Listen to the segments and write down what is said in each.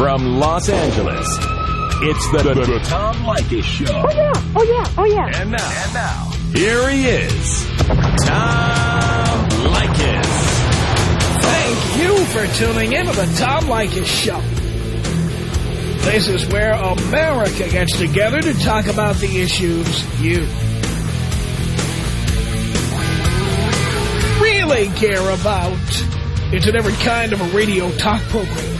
From Los Angeles, it's the, the, the Tom Leykis Show. Oh, yeah. Oh, yeah. Oh, yeah. And now, and now, here he is, Tom Leykis. Thank you for tuning in to the Tom Leykis Show. This is where America gets together to talk about the issues you really care about. It's a different kind of a radio talk program.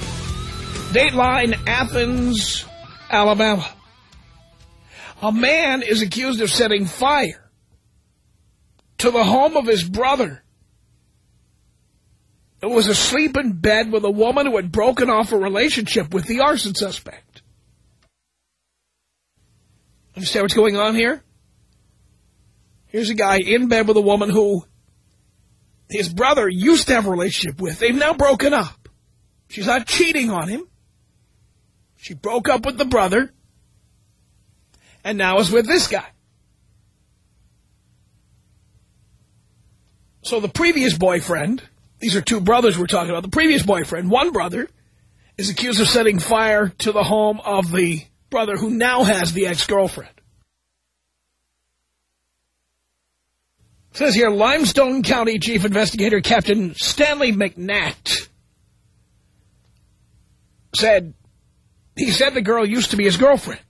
Dateline, Athens, Alabama. A man is accused of setting fire to the home of his brother who was asleep in bed with a woman who had broken off a relationship with the arson suspect. Understand what's going on here? Here's a guy in bed with a woman who his brother used to have a relationship with. They've now broken up. She's not cheating on him. She broke up with the brother and now is with this guy. So the previous boyfriend, these are two brothers we're talking about, the previous boyfriend, one brother, is accused of setting fire to the home of the brother who now has the ex-girlfriend. Says here, Limestone County Chief Investigator Captain Stanley McNatt said, he said the girl used to be his girlfriend.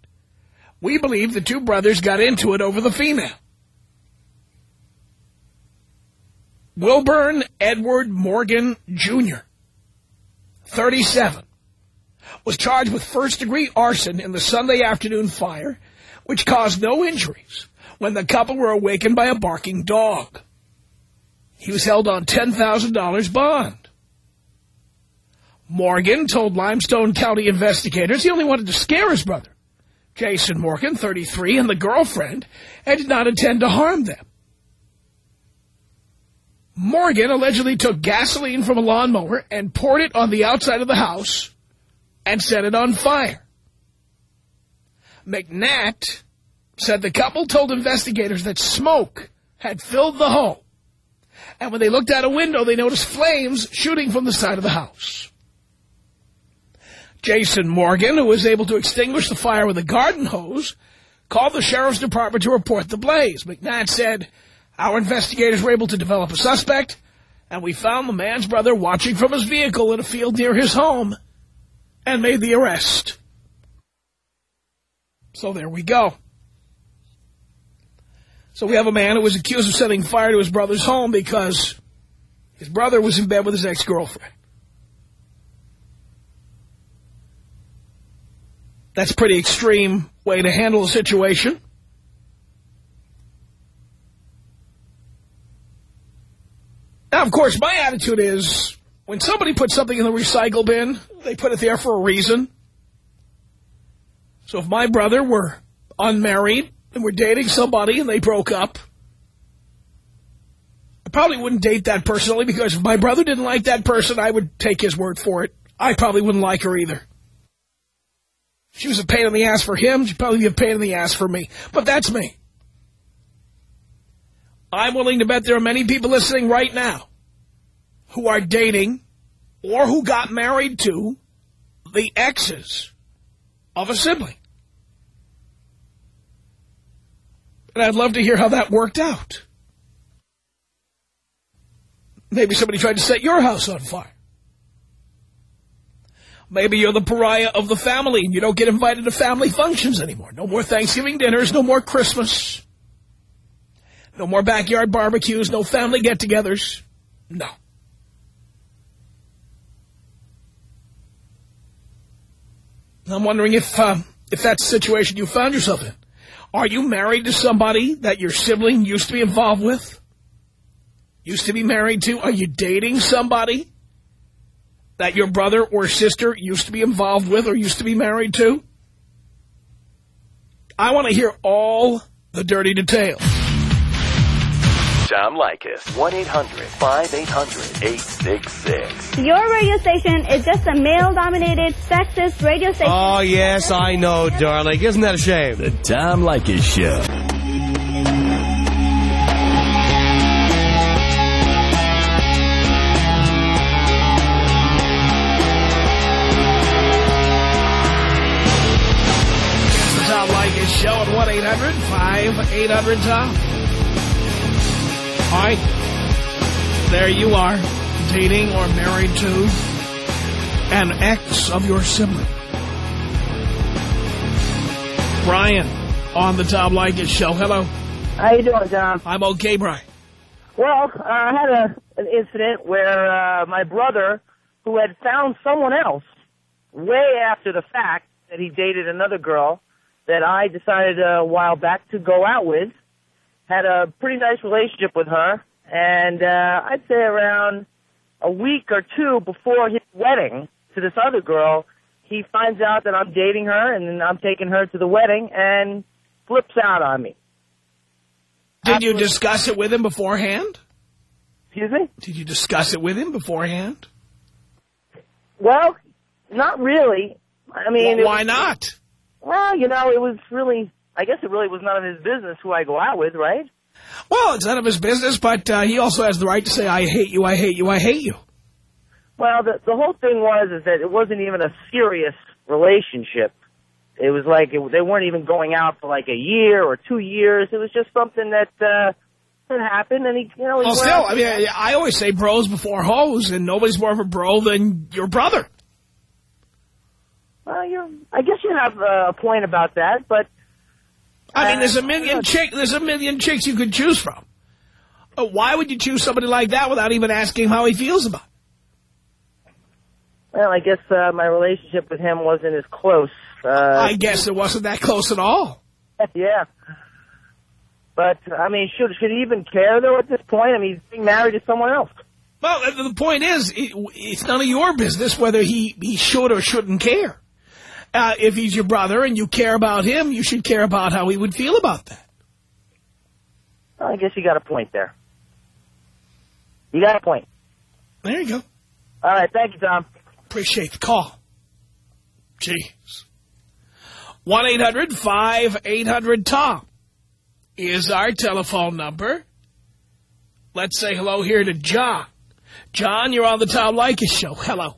We believe the two brothers got into it over the female. Wilburn Edward Morgan, Jr., 37, was charged with first-degree arson in the Sunday afternoon fire, which caused no injuries when the couple were awakened by a barking dog. He was held on $10,000 bond. Morgan told Limestone County investigators he only wanted to scare his brother, Jason Morgan, 33, and the girlfriend, and did not intend to harm them. Morgan allegedly took gasoline from a lawnmower and poured it on the outside of the house and set it on fire. McNatt said the couple told investigators that smoke had filled the home. And when they looked out a window, they noticed flames shooting from the side of the house. Jason Morgan, who was able to extinguish the fire with a garden hose, called the sheriff's department to report the blaze. McNatt said, our investigators were able to develop a suspect, and we found the man's brother watching from his vehicle in a field near his home and made the arrest. So there we go. So we have a man who was accused of setting fire to his brother's home because his brother was in bed with his ex-girlfriend. That's a pretty extreme way to handle a situation. Now, of course, my attitude is when somebody puts something in the recycle bin, they put it there for a reason. So if my brother were unmarried and were dating somebody and they broke up, I probably wouldn't date that person only because if my brother didn't like that person, I would take his word for it. I probably wouldn't like her either. She was a pain in the ass for him. She'd probably be a pain in the ass for me. But that's me. I'm willing to bet there are many people listening right now who are dating or who got married to the exes of a sibling. And I'd love to hear how that worked out. Maybe somebody tried to set your house on fire. Maybe you're the pariah of the family and you don't get invited to family functions anymore. No more Thanksgiving dinners, no more Christmas. No more backyard barbecues, no family get-togethers. No. I'm wondering if uh, if that's the situation you found yourself in. Are you married to somebody that your sibling used to be involved with? Used to be married to? Are you dating somebody that your brother or sister used to be involved with or used to be married to? I want to hear all the dirty details. Tom Leykis. 1-800-5800-866. Your radio station is just a male-dominated, sexist radio station. Oh, yes, I know, darling. Isn't that a shame? The Tom Leykis Show. 1-800-5800-TOM. All right. There you are, dating or married to an ex of your sibling. Brian on the Tom Leykis Show. Hello. How you doing, Tom? I'm okay, Brian. Well, uh, I had a, an incident where uh, my brother, who had found someone else way after the fact that he dated another girl that I decided a while back to go out with, had a pretty nice relationship with her, and uh, I'd say around a week or two before his wedding to this other girl, he finds out that I'm dating her and then I'm taking her to the wedding and flips out on me. Did you discuss it with him beforehand? Excuse me? Did you discuss it with him beforehand? Well, not really. I mean, Well, why was- not? Well, you know, it was really. I guess it really was none of his business who I go out with, right? Well, it's none of his business, but uh, he also has the right to say, I hate you, I hate you, I hate you. Well, the the whole thing was is that it wasn't even a serious relationship. It was like it, they weren't even going out for like a year or two years. It was just something that uh, that happened, and he, you know. He well, still, I mean, I, I always say bros before hoes, and nobody's more of a bro than your brother. Well, you I guess you have uh, a point about that, but I mean, Uh, there's a million chick, there's a million chicks you could choose from. Uh, why would you choose somebody like that without even asking how he feels about it? well, I guess uh, my relationship with him wasn't as close. Uh, I guess it wasn't that close at all. yeah. But I mean, should should he even care though at this point? I mean, he's being married to someone else. Well, the the point is, it, it's none of your business whether he, he should or shouldn't care. Uh, if he's your brother and you care about him, you should care about how he would feel about that. Well, I guess you got a point there. You got a point. There you go. All right, thank you, Tom. Appreciate the call. Jeez. 1-800-5800-TOM is our telephone number. Let's say hello here to John. John, you're on the Tom Leykis show. Hello.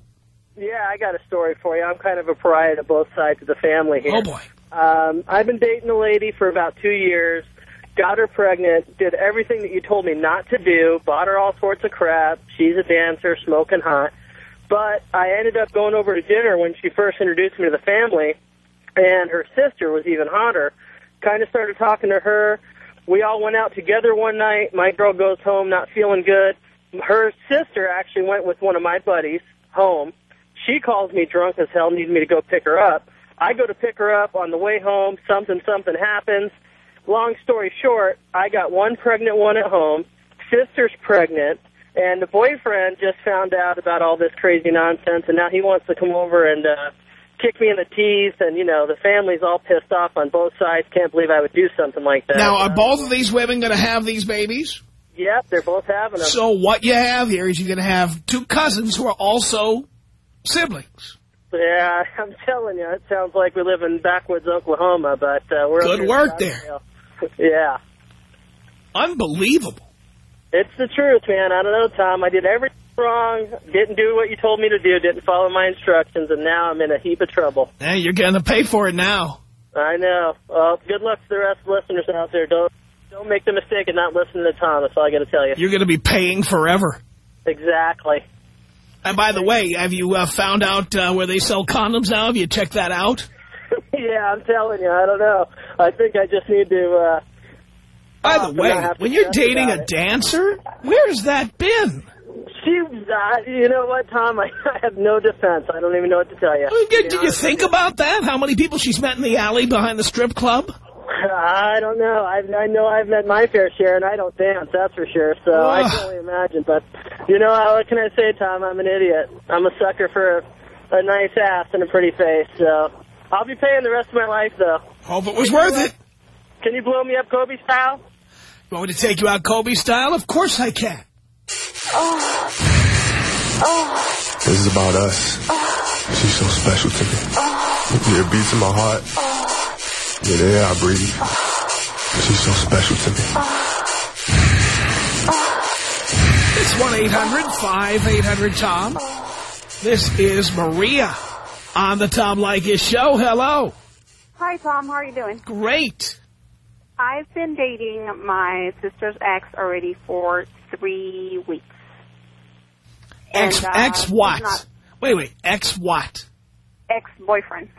Yeah, I got a story for you. I'm kind of a pariah to both sides of the family here. Oh, boy. Um, I've been dating a lady for about two years, got her pregnant, did everything that you told me not to do, bought her all sorts of crap. She's a dancer, smoking hot. But I ended up going over to dinner when she first introduced me to the family, and her sister was even hotter. Kind of started talking to her. We all went out together one night. My girl goes home not feeling good. Her sister actually went with one of my buddies home. She calls me drunk as hell, needs me to go pick her up. I go to pick her up on the way home. Something, something happens. Long story short, I got one pregnant one at home. Sister's pregnant. And the boyfriend just found out about all this crazy nonsense, and now he wants to come over and uh, kick me in the teeth. And, you know, the family's all pissed off on both sides. Can't believe I would do something like that. Now, are both of these women going to have these babies? Yep, they're both having them. So what you have here is you're going to have two cousins who are also siblings. Yeah, I'm telling you, it sounds like we live in backwoods Oklahoma, but uh, we're Good up here in work there. Yeah, Unbelievable. it's the truth, man. I don't know, Tom. I did everything wrong, didn't do what you told me to do, didn't follow my instructions, and now I'm in a heap of trouble. Hey, you're going to pay for it now. I know. Well, good luck to the rest of the listeners out there. Don't don't make the mistake of not listening to Tom. That's all I got to tell you. You're going to be paying forever. Exactly. And by the way, have you uh, found out uh, where they sell condoms now? Have you checked that out? yeah, I'm telling you. I don't know. I think I just need to. uh By the way, not have to when you're dating a it. dancer, where's that been? She, uh, you know what, Tom? I, I have no defense. I don't even know what to tell you. Did, did you think about that? How many people she's met in the alley behind the strip club? I don't know. I I know I've met my fair share, and I don't dance. That's for sure. So I Ugh. can only imagine. But you know, what can I say, Tom? I'm an idiot. I'm a sucker for a, a nice ass and a pretty face. So I'll be paying the rest of my life, though. Hope it was worth it. Can you blow me up Kobe style? You want me to take you out Kobe style? Of course I can. Oh. Oh. This is about us. Oh. She's so special to me. Oh. Yeah, it beats in my heart. Yeah, the air I breathe. She's so special to me. It's 1-800-5800-TOM. This is Maria on the Tom Leykis Show. Hello. Hi, Tom. How are you doing? Great. I've been dating my sister's ex already for three weeks. Ex, and, uh, ex what? not- Wait, wait. Ex what? Ex-boyfriend.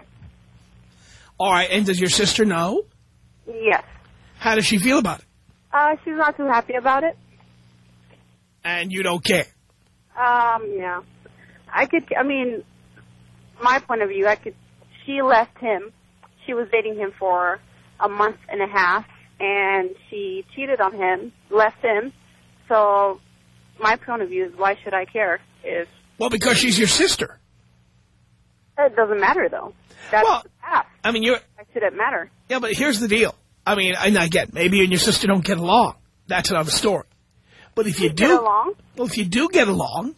All right, and does your sister know? Yes. How does she feel about it? Uh, she's not too happy about it. And you don't care. Um, yeah. I could, I mean, my point of view, I could, she left him. She was dating him for a month and a half, and she cheated on him, left him. So, my point of view is, why should I care if Well, because she's your sister. It doesn't matter though. That's Well- the past. I mean, you're... Why should it matter? Yeah, but here's the deal. I mean, and I get maybe you and your sister don't get along. That's another story. But if you Get do, along? well, if you do get along,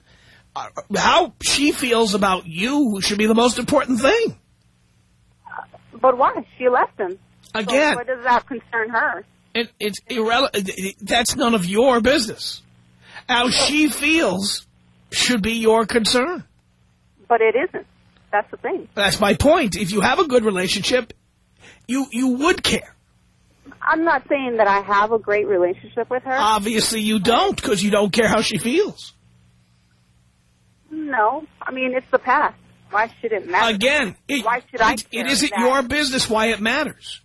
uh, how she feels about you should be the most important thing. But why? She left him. So Again, why does that concern her? it, it's irrelevant. That's none of your business. How she feels should be your concern. But it isn't. That's the thing. That's my point. If you have a good relationship, you you would care. I'm not saying that I have a great relationship with her. Obviously, you don't because you don't care how she feels. no. I mean, it's the past. Why should it matter? Again, it, Why should I it, it care isn't that? your business why it matters.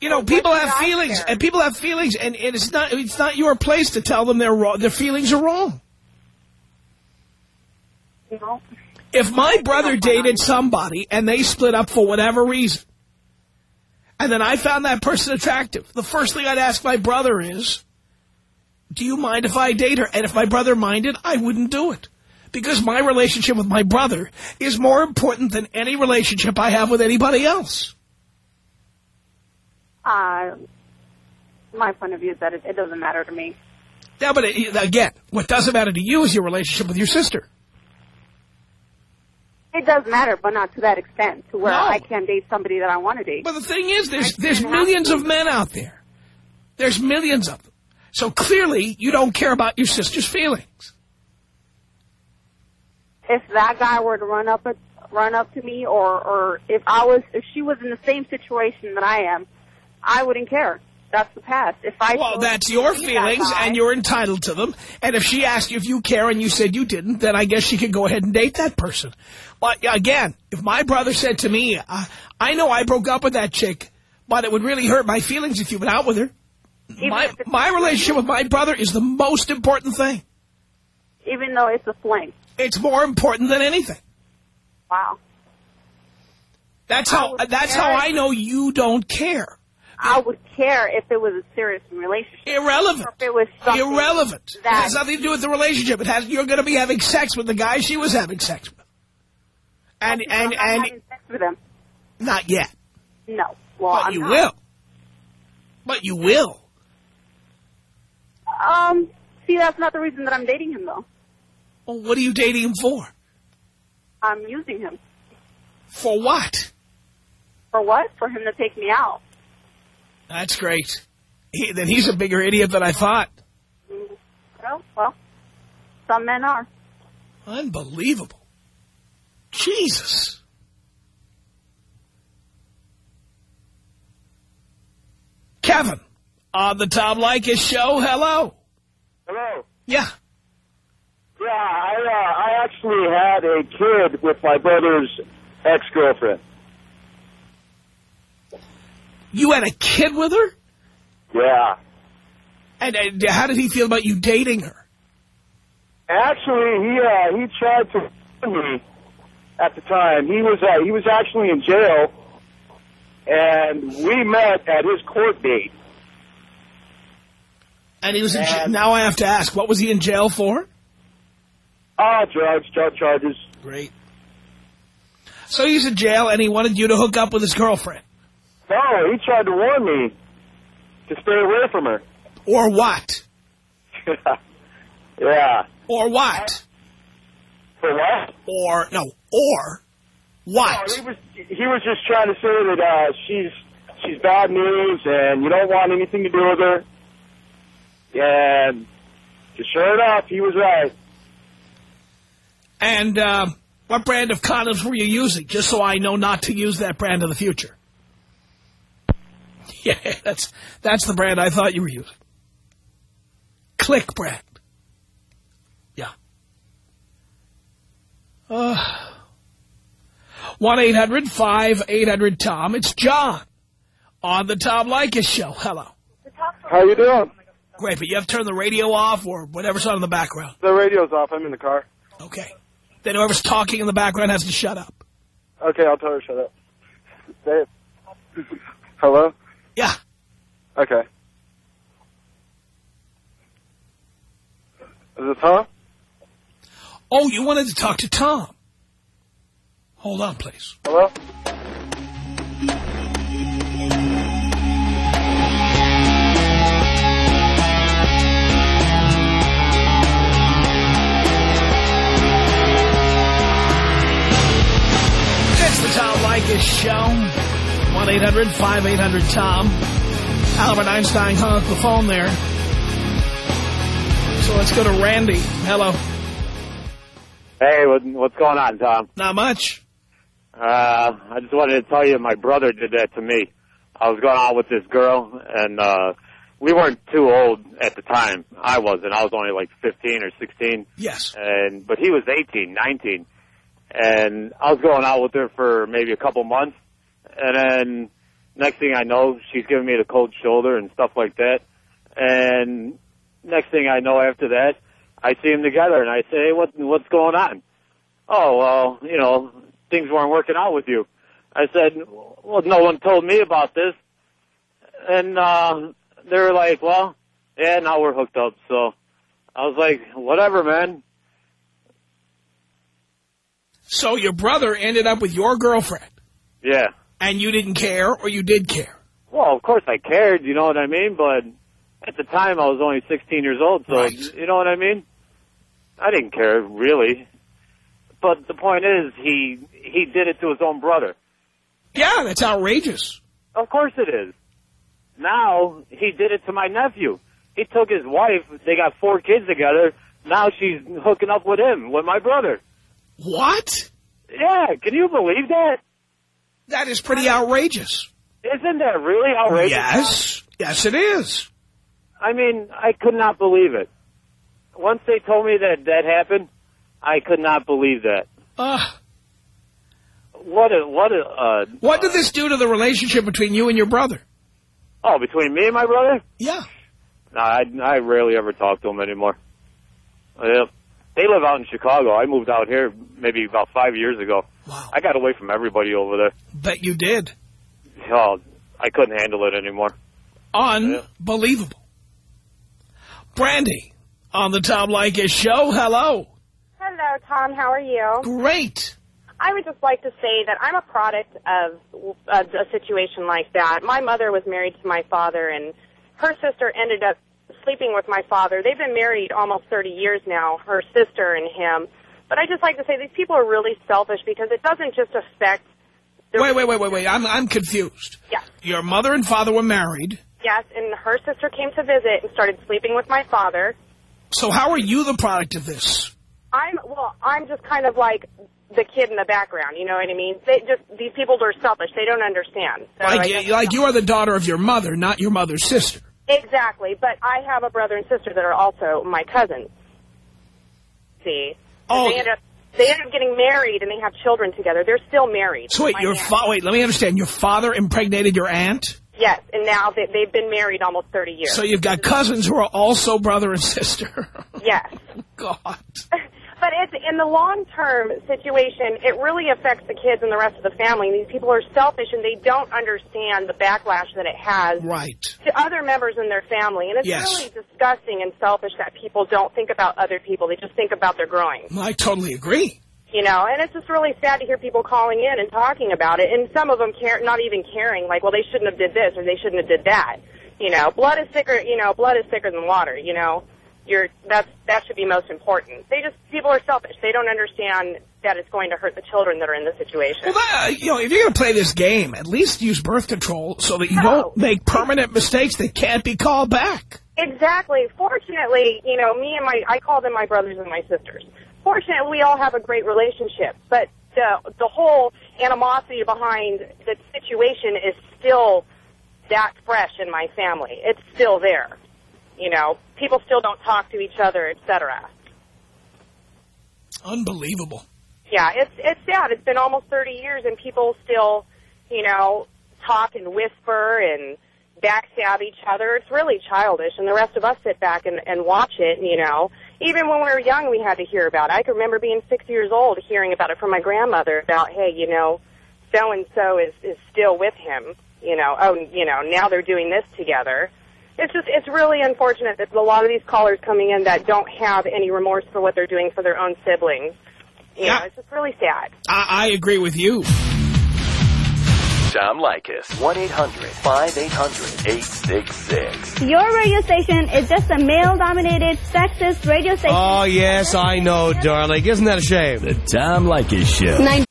You know, Well, people have I feelings, care? and people have feelings, and, and it's not it's not your place to tell them they're wrong. Their feelings are wrong. You know? If my brother dated somebody and they split up for whatever reason, and then I found that person attractive, the first thing I'd ask my brother is, do you mind if I date her? And if my brother minded, I wouldn't do it. Because my relationship with my brother is more important than any relationship I have with anybody else. Uh, my point of view is that it, it doesn't matter to me. Yeah, but it, again, what doesn't matter to you is your relationship with your sister. It does matter, but not to that extent, to where No. I can't date somebody that I want to date. But the thing is, there's there's millions of men out there. There's millions of them. So clearly, you don't care about your sister's feelings. if that guy were to run up run up to me or or if I was if she was in the same situation that I am, I wouldn't care. That's the past. If I Well, that's your be that feelings, guy- and you're entitled to them. And if she asked you if you care and you said you didn't, then I guess she could go ahead and date that person. But again, if my brother said to me, I, I know I broke up with that chick, but it would really hurt my feelings if you went out with her. even My, my relationship with my brother is the most important thing. even though it's a fling. It's more important than anything. Wow. That's how, that's how I know you don't care. I would care if it was a serious relationship. Irrelevant. Or if it was something Irrelevant. It that- has nothing to do with the relationship. It has. You're going to be having sex with the guy she was having sex with, and and not and having sex with him. not yet, No. Well, but I'm you not. will. But you will. Um. See, that's not the reason that I'm dating him, though. Well, what are you dating him for? I'm using him For what? for what? For him to take me out. That's great. He, then he's a bigger idiot than I thought. Well, well, some men are. Unbelievable. Jesus. Kevin, on the Tom Leykis show, hello. Hello. Yeah. Yeah, I uh, I actually had a kid with my brother's ex girlfriend. You had a kid with her? Yeah. And, and how did he feel about you dating her? Actually, he uh, he tried to me at the time. He was uh, he was actually in jail, and we met at his court date. And he was in And- Now I have to ask, what was he in jail for? Ah, drugs, drug charges. Great. So he's in jail, and he wanted you to hook up with his girlfriend. No, he tried to warn me to stay away from her. Or what? yeah. Or what? For what? Or, no, or what? No, he was he was just trying to say that uh, she's she's bad news and you don't want anything to do with her. And sure enough, he was right. And um, what brand of condoms were you using? Just so I know not to use that brand in the future. Yeah, that's that's the brand I thought you were using. Click brand. Yeah. Uh, 1-800-5800-TOM. It's John on the Tom Leykis Show. Hello. How you doing? Great, but you have to turn the radio off or whatever's on in the background. The radio's off. I'm in the car. Okay. Then whoever's talking in the background has to shut up. Okay, I'll tell her to shut up. Say it. Hello? Yeah. Okay. Is this Tom? Oh, you wanted to talk to Tom. Hold on, please. Hello? It's the Tom Leykis Show. 1-800-5800-TOM. Albert Einstein hung up the phone there. So let's go to Randy. Hello. Hey, what, what's going on, Tom? Not much. Uh, I just wanted to tell you my brother did that to me. I was going out with this girl, and uh, we weren't too old at the time. I wasn't. I was only like 15 or 16. Yes. And but he was 18, 19, and I was going out with her for maybe a couple months, and then next thing I know, she's giving me the cold shoulder and stuff like that. And next thing I know, after that, I see them together, and I say, "Hey, what what's going on?" Oh, well, you know, things weren't working out with you. I said, "Well, no one told me about this," and uh, they were like, "Well, yeah, now we're hooked up." So I was like, "Whatever, man." So your brother ended up with your girlfriend, Yeah. And you didn't care, or you did care? Well, of course I cared, you know what I mean? But at the time I was only 16 years old, so Right. you know what I mean? I didn't care, really. But the point is, he he did it to his own brother. Yeah, that's outrageous. Of course it is. Now, he did it to my nephew. He took his wife, they got four kids together, now she's hooking up with him, with my brother. What? Yeah, can you believe that? That is pretty outrageous. Isn't that really outrageous? Yes. Yes, it is. I mean, I could not believe it. Once they told me that that happened, I could not believe that. Uh, What a what a uh, what did this do to the relationship between you and your brother? oh between me and my brother. Yeah. No, I I rarely ever talk to him anymore. Yeah, they live out in Chicago. I moved out here maybe about five years ago. Wow. I got away from everybody over there. Bet you did. Oh, I couldn't handle it anymore. Unbelievable. Brandy, on the Tom Leykis show, hello. Hello, Tom. How are you? Great. I would just like to say that I'm a product of uh, a situation like that. My mother was married to my father, and her sister ended up sleeping with my father. They've been married almost 30 years now, her sister and him. But I just like to say these people are really selfish because it doesn't just affect. Wait, wait, wait, wait, wait. I'm, I'm confused. Yes. Your mother and father were married. Yes, and her sister came to visit and started sleeping with my father. So how are you the product of this? I'm well. I'm just kind of like the kid in the background. You know what I mean? They just these people are selfish. They don't understand. So Like, like you are the daughter of your mother, not your mother's sister. Exactly, but I have a brother and sister that are also my cousins. See, Oh. they end up they end up getting married and they have children together. They're still married. So wait, your wait, let me understand. Your father impregnated your aunt? yes, and now they, they've been married almost thirty years. So you've got cousins who are also brother and sister. yes, God. but it's in the long-term situation, it really affects the kids and the rest of the family. These people are selfish and they don't understand the backlash that it has Right. to other members in their family. And it's Yes. really disgusting and selfish that people don't think about other people. They just think about their growing. I totally agree. You know, and it's just really sad to hear people calling in and talking about it, and some of them care, not even caring, like, well, they shouldn't have did this or they shouldn't have did that. You know, blood is thicker. You know, blood is thicker than water. You know, you're that's that should be most important. They just people are selfish. They don't understand that it's going to hurt the children that are in the situation. Well, that, uh, you know, if you're going to play this game, at least use birth control so that you don't make permanent mistakes that can't be called back. Exactly. Fortunately, you know, me and my, I call them my brothers and my sisters. Fortunately, we all have a great relationship, but the, the whole animosity behind the situation is still that fresh in my family. It's still there. You know, people still don't talk to each other, etc. Unbelievable. Yeah, it's it's sad. It's been almost 30 years, and people still, you know, talk and whisper and backstab each other. It's really childish, and the rest of us sit back and, and watch it. You know, even when we were young, we had to hear about it. I can remember being six years old, hearing about it from my grandmother about, hey, you know, so and so is is still with him. You know, oh, you know, now they're doing this together. It's just, it's really unfortunate that a lot of these callers coming in that don't have any remorse for what they're doing for their own siblings. You know, it's just really sad. I, I agree with you. Tom Leykis. 1-800-5800-866. Your radio station is just a male-dominated, sexist radio station. Oh, yes, I know, darling. Isn't that a shame? The Tom Leykis Show. Nine-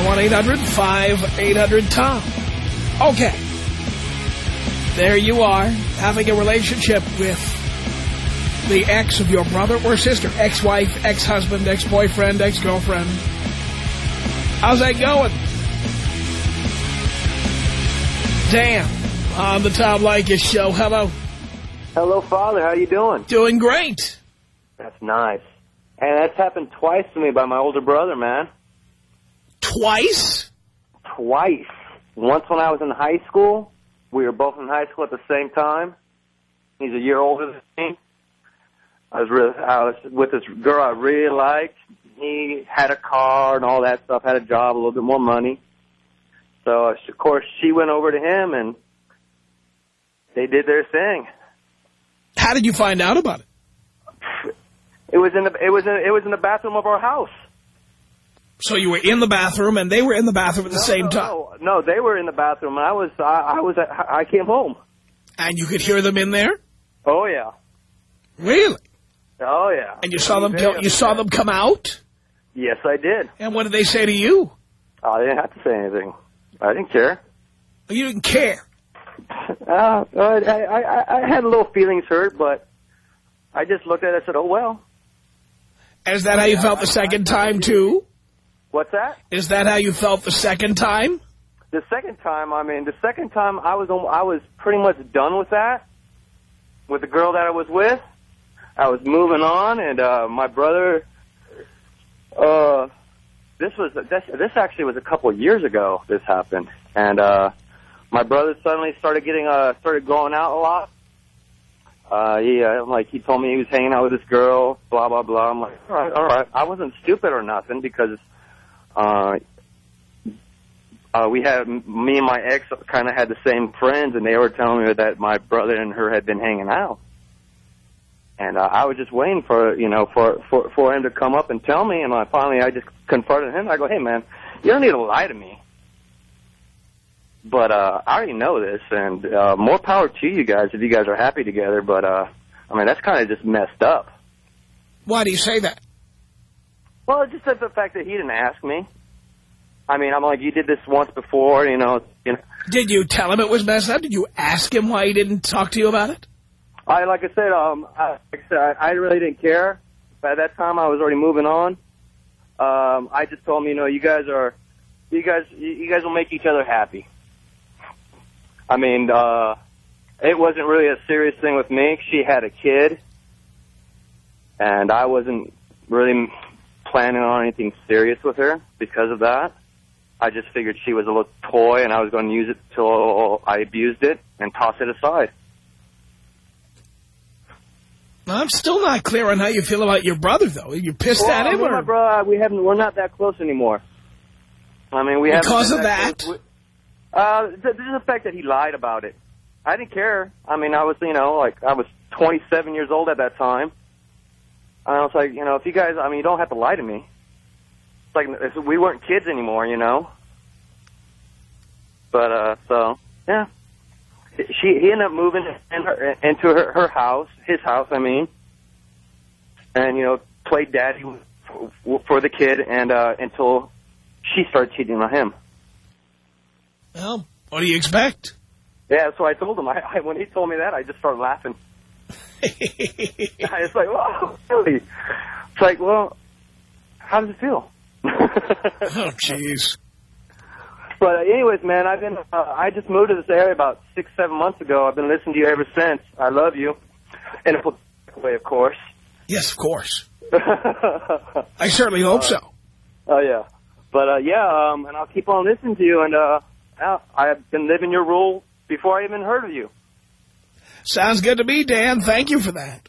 Now, 1-800-5800-TOM. Okay. There you are, having a relationship with the ex of your brother or sister, ex-wife, ex-husband, ex-boyfriend, ex-girlfriend. How's that going? Dan, on the Tom Leykis Show. Hello. Hello, Father. How you doing? Doing great. That's nice. And that's happened twice to me by my older brother, man. Twice? Twice. Once when I was in high school. We were both in high school at the same time. He's a year older than me. I was really, I was with this girl I really liked. He had a car and all that stuff, had a job, a little bit more money. So, uh, of course, she went over to him and they did their thing. How did you find out about it? It was in the it was in, it was in the bathroom of our house. So you were in the bathroom and they were in the bathroom at the same time. No, no, they were in the bathroom. And I was I, I was at, I came home. And you could hear them in there? Oh yeah. Really? Oh yeah. And you saw them go, you saw them come out? Yes, I did. And what did they say to you? I didn't have to say anything. I didn't care. You didn't care. Uh, I, I, I, I had a little feelings hurt, but I just looked at it and said, oh, well. Is that how you felt the second time, too? What's that? Is that how you felt the second time? The second time, I mean, the second time I was on, I was pretty much done with that, with the girl that I was with. I was moving on, and uh, my brother, uh, this was this, this actually was a couple of years ago. This happened, and uh, my brother suddenly started getting uh, started going out a lot. Uh, he uh, like he told me he was hanging out with this girl, blah blah blah. I'm like, all right, all right. I wasn't stupid or nothing because uh, uh, we had me and my ex kind of had the same friends, and they were telling me that my brother and her had been hanging out. And uh, I was just waiting for you know for for for him to come up and tell me, and I finally I just confronted him. I go, hey man, you don't need to lie to me. But uh, I already know this, and uh, more power to you guys if you guys are happy together. But uh, I mean that's kind of just messed up. Why do you say that? Well, just the fact that he didn't ask me. I mean, I'm like, you did this once before, you know. You know. Did you tell him it was messed up? Did you ask him why he didn't talk to you about it? I like I said, um, I, like I said, I, I really didn't care. By that time, I was already moving on. Um, I just told him, you know, you guys are, you guys, you you guys will make each other happy. I mean, uh, it wasn't really a serious thing with me. She had a kid, and I wasn't really planning on anything serious with her because of that. I just figured she was a little toy, and I was going to use it till I abused it and toss it aside. I'm still not clear on how you feel about your brother, though. You're pissed well, at him? me and Or? my brother, we haven't. We're not that close anymore. I mean, we haven't Because of that? close. We- Uh, the the fact that he lied about it. I didn't care. I mean, I was, you know, like I was 27 years old at that time. And I was like, you know, if you guys, I mean, you don't have to lie to me. It's like if we weren't kids anymore, you know. But uh, so yeah, she he ended up moving in her, into her, her house, his house, I mean, and you know, played daddy for, for the kid, and uh, until she started cheating on him. Well, what do you expect? Yeah, so I told him. I, I when he told me that, I just started laughing. I was like, "Wow, really?" It's like, well, how does it feel? oh, jeez. But uh, anyways, man, I've been. Uh, I just moved to this area about six, seven months ago. I've been listening to you ever since. I love you, in a way, of course. Yes, of course. I certainly hope so. Oh yeah, but uh, yeah, um, and I'll keep on listening to you. And uh, I've been living your rule before I even heard of you. Sounds good to me, Dan. Thank you for that.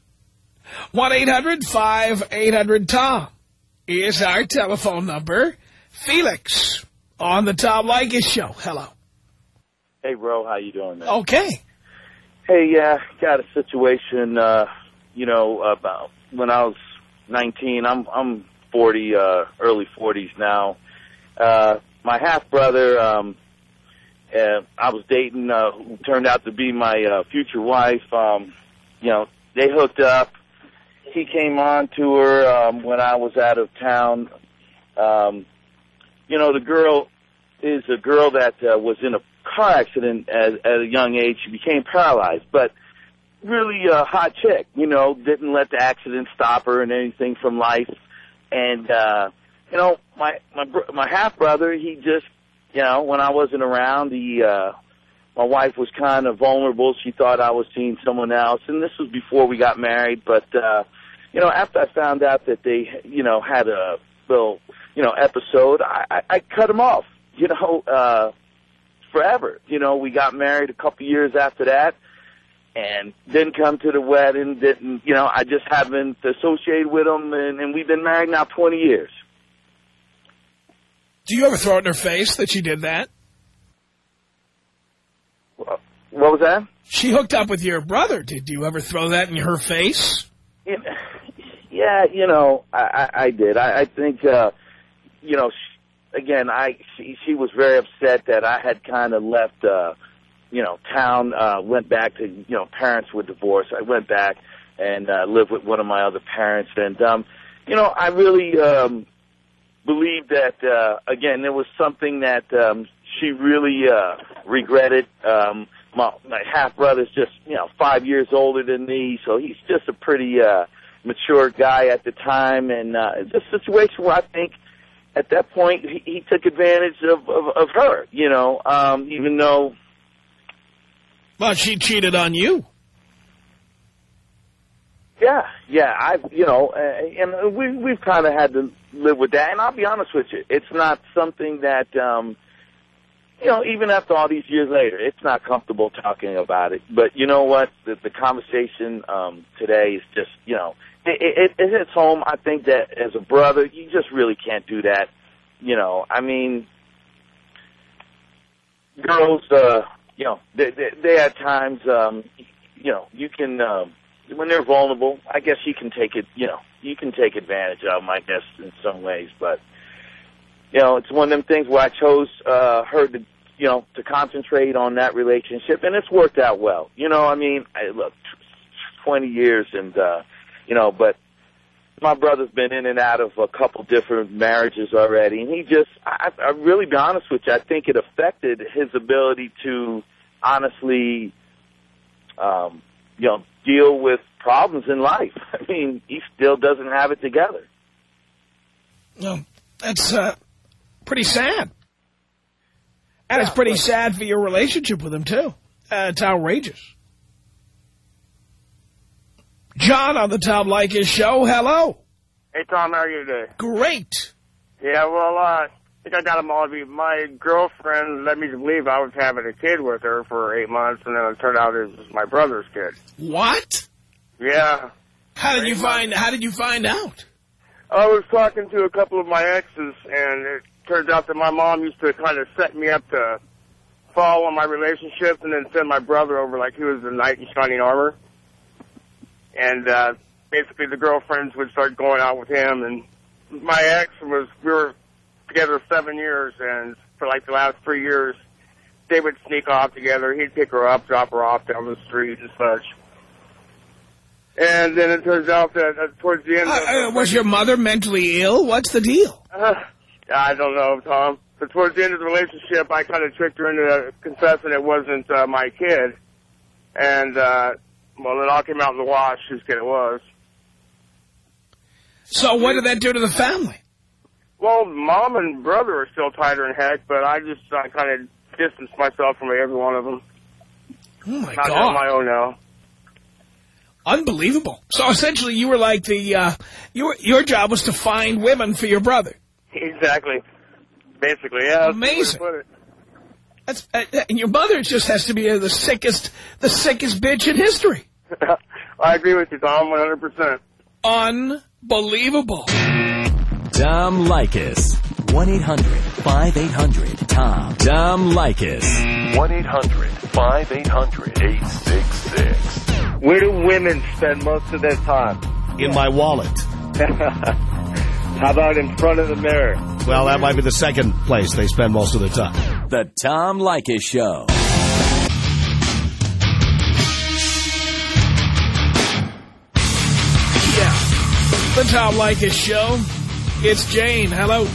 1-800-5800-TOM is our telephone number. Felix on the Tom Leykis Show. Hello. Hey, bro, how you doing, man? Okay. Hey, yeah, got a situation. Uh, you know, about when I was 19. I'm I'm 40, uh, early 40s now. Uh, my half brother, um, uh, I was dating, uh, who turned out to be my uh, future wife. Um, you know, they hooked up. He came on to her um, when I was out of town. Um, you know, the girl is a girl that uh, was in a car accident at, at a young age. She became paralyzed, but really a hot chick. You know, didn't let the accident stop her and anything from life. And uh, you know, my my my half brother, he just, you know, when I wasn't around, he uh, my wife was kind of vulnerable. She thought I was seeing someone else, and this was before we got married. But uh, you know, after I found out that they, you know, had a little, you know, episode, I, I, I cut him off. You know, uh, forever. You know, we got married a couple years after that, and didn't come to the wedding. Didn't, you know, I just haven't associated with him, and, and we've been married now twenty years. Do you ever throw it in her face that she did that? What was that? She hooked up with your brother. Did you ever throw that in her face? Yeah, yeah, you know, I, I, I did. I, I think, uh, you know, sh again, I she, she was very upset that I had kind of left, uh, you know, town. Uh, went back to, you know, parents were divorced. I went back and uh, lived with one of my other parents, and um, you know, I really um, believe that uh, again, there was something that um, she really uh, regretted. Um, my, my half brother's just, you know, five years older than me, so he's just a pretty uh, mature guy at the time, and uh, it's a situation where I think at that point he, he took advantage of, of of her, you know, um, even though Well, she cheated on you. Yeah, yeah, I've, you know, uh, and we we've kind of had to live with that. And I'll be honest with you, it's not something that, um, you know, even after all these years later, it's not comfortable talking about it. But you know what? The, the conversation um, today is just, you know, it, it, it hits home. I think that as a brother, you just really can't do that. You know, I mean, girls, uh, you know, they, they, they at times, um, you know, you can. Um, when they're vulnerable, I guess you can take it, you know, you can take advantage of them, I guess, in some ways. But, you know, it's one of them things where I chose uh, her to, you know, to concentrate on that relationship, and it's worked out well. You know, I mean, I, look, 20 years, and, uh, you know, but my brother's been in and out of a couple different marriages already, and he just, I, I really be honest with you, I think it affected his ability to honestly, um, you know, deal with problems in life. I mean, he still doesn't have it together. No, that's uh, pretty sad. And it's pretty sad for your relationship with him, too. Uh, it's outrageous. John on the Tom Leykis show, hello. Hey, Tom, how are you today? Great. Yeah, well, uh, I think I got them all. My girlfriend led me to believe I was having a kid with her for eight months, and then it turned out it was my brother's kid. What? Yeah. How did you find? How did you find out? I was talking to a couple of my exes, and it turns out that my mom used to kind of set me up to fall on my relationships and then send my brother over like he was a knight in shining armor. And uh, basically the girlfriends would start going out with him, and my ex was, we were together seven years, and for like the last three years, they would sneak off together. He'd pick her up, drop her off down the street and such. And then it turns out that uh, towards the end of... Uh, uh, was your mother mentally ill? What's the deal? Uh, I don't know, Tom. But towards the end of the relationship, I kind of tricked her into confessing it wasn't uh, my kid. And, uh, well, it all came out in the wash whose kid it was. So what did that do to the family? Well, mom and brother are still tighter than heck, but I just I kind of distanced myself from every one of them. Oh, my Not God. on my own now. Unbelievable. So essentially you were like the, uh, your, your job was to find women for your brother. Exactly. Basically, yeah. that's the way to Amazing. That's, uh, and your mother just has to be uh, the sickest, the sickest bitch in history. I agree with you, Tom, 100%. Unbelievable. Tom Leykis. 1-800-5800-TOM. Tom Leykis. 1-800-5800-866. Where do women spend most of their time? In my wallet. How about in front of the mirror? Well, that might be the second place they spend most of their time. The Tom Leykis Show. Yeah. The Tom Leykis Show. It's Jane. Hello.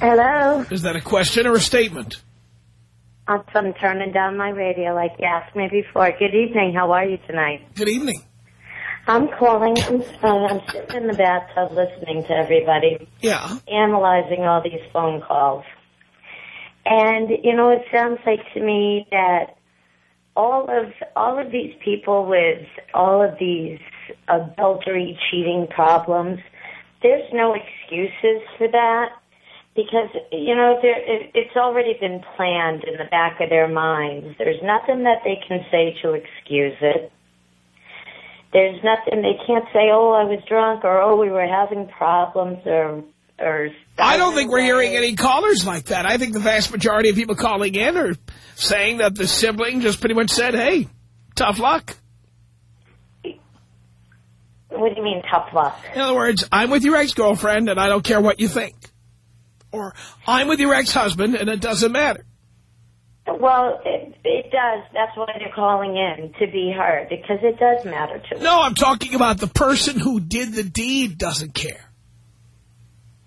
Hello. Is that a question or a statement? I'm turning down my radio like you asked me before. Good evening. How are you tonight? Good evening. I'm calling. I'm, uh, I'm sitting in the bathtub listening to everybody. Yeah. Analyzing all these phone calls. And, you know, it sounds like to me that all of all of these people with all of these adultery, cheating problems, there's no excuses for that because you know there it, it's already been planned in the back of their minds. There's nothing that they can say to excuse it. There's nothing they can't say. Oh, I was drunk, or oh, we were having problems, or or. I don't think we're hearing any callers like that. I think the vast majority of people calling in are saying that the sibling just pretty much said, hey, tough luck. What do you mean tough luck? In other words, I'm with your ex-girlfriend and I don't care what you think. Or I'm with your ex-husband and it doesn't matter. Well, it, it does. That's why they're calling in to be heard because it does matter to them. No, I'm talking about the person who did the deed doesn't care.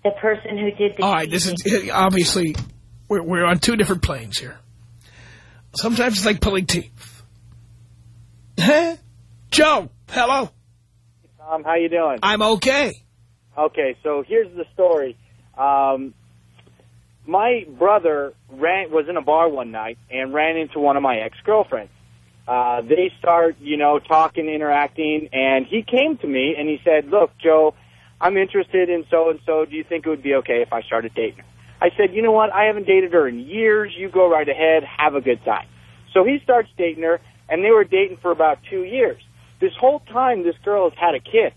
The person who did the All right, this is eh, obviously we're we're on two different planes here. Sometimes it's like pulling teeth. Joe, hello. Um, how you doing? I'm okay. Okay, so here's the story. Um, my brother ran was in a bar one night and ran into one of my ex-girlfriends. Uh, they start, you know, talking, interacting, and he came to me and he said, "Look, Joe, I'm interested in so and so. Do you think it would be okay if I started dating her?" I said, "You know what? I haven't dated her in years. You go right ahead, have a good time." So he starts dating her, and they were dating for about two years. This whole time, this girl has had a kid.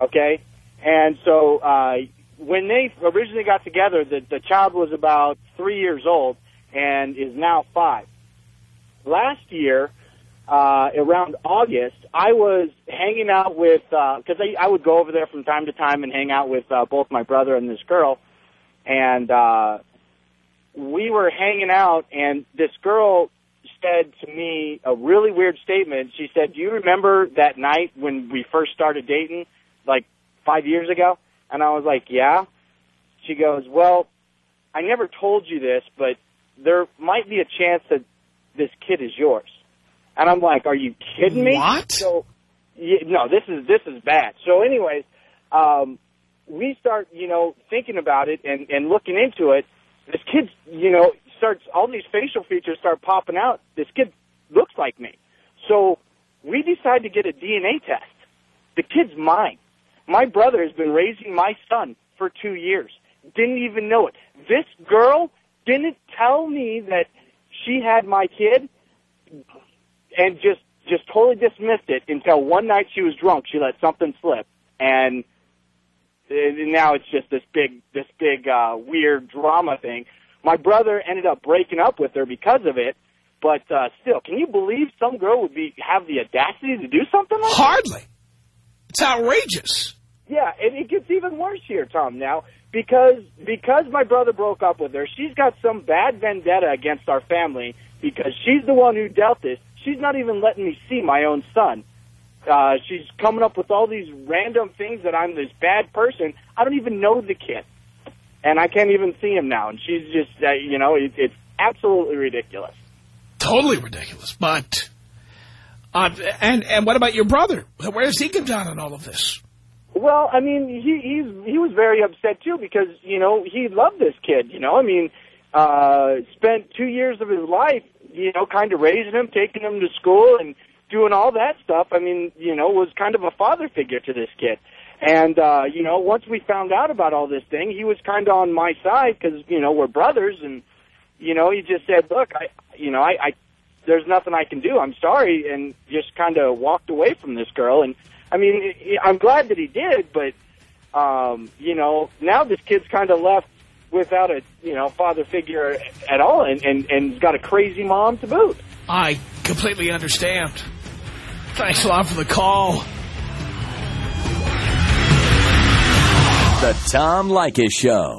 Okay, and so uh, when they originally got together, the the child was about three years old and is now five. Last year, uh, around August, I was hanging out with because I, I would go over there from time to time and hang out with uh, both my brother and this girl, and uh, we were hanging out, and this girl said to me a really weird statement. She said, "Do you remember that night when we first started dating, like five years ago?" And I was like, "Yeah." She goes, "Well, I never told you this, but there might be a chance that this kid is yours." And I'm like, "Are you kidding me?" What? So, yeah, no, this is this is bad. So, anyways, um, we start, you know, thinking about it and and looking into it. This kid, you know, starts all these facial features start popping out. This kid looks like me. So we decide to get a DNA test. The kid's mine. My brother has been raising my son for two years. Didn't even know it. This girl didn't tell me that she had my kid and just just totally dismissed it until one night she was drunk. She let something slip, and, now it's just this big this big uh, weird drama thing. My brother ended up breaking up with her because of it. But uh, still, can you believe some girl would be have the audacity to do something like that? Hardly. It's outrageous. Yeah, and it gets even worse here, Tom, now, because because my brother broke up with her, she's got some bad vendetta against our family because she's the one who dealt this. She's not even letting me see my own son. Uh, she's coming up with all these random things that I'm this bad person. I don't even know the kid. And I can't even see him now. And she's just, uh, you know, it, it's absolutely ridiculous. Totally ridiculous. But, uh, and, and what about your brother? Where does he come down on all of this? Well, I mean, he he's he was very upset too because you know he loved this kid. You know, I mean, uh, spent two years of his life, you know, kind of raising him, taking him to school, and doing all that stuff. I mean, you know, was kind of a father figure to this kid. And uh, you know, once we found out about all this thing, he was kind of on my side because you know we're brothers, and you know, he just said, "Look, I, you know, I, I there's nothing I can do. I'm sorry," and just kind of walked away from this girl. And I mean, I'm glad that he did, but um, you know, now this kid's kind of left without a you know father figure at all, and and and got a crazy mom to boot. I completely understand. Thanks a lot for the call. The Tom Leykis Show.